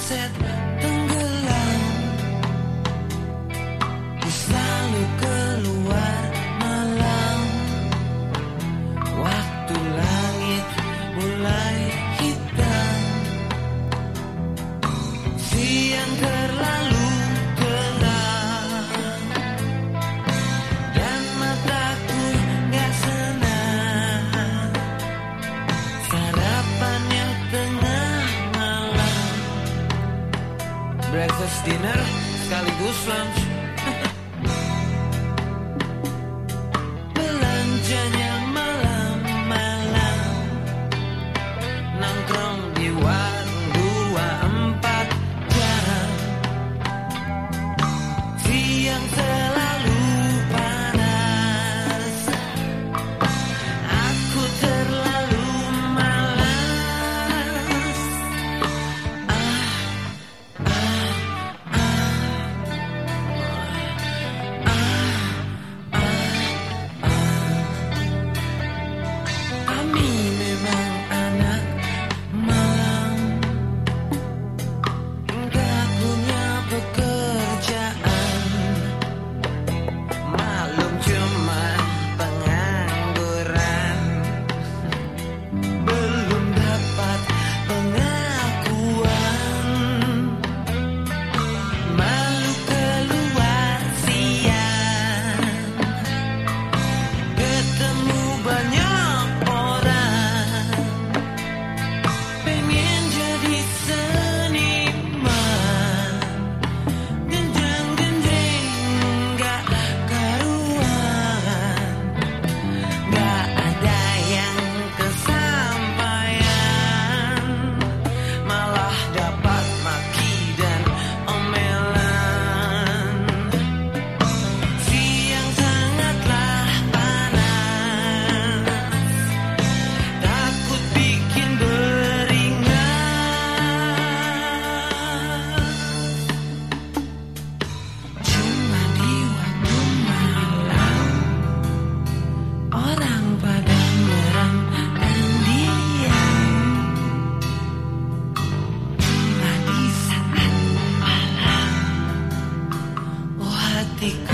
sunset. Dinner sekaligus lunch You.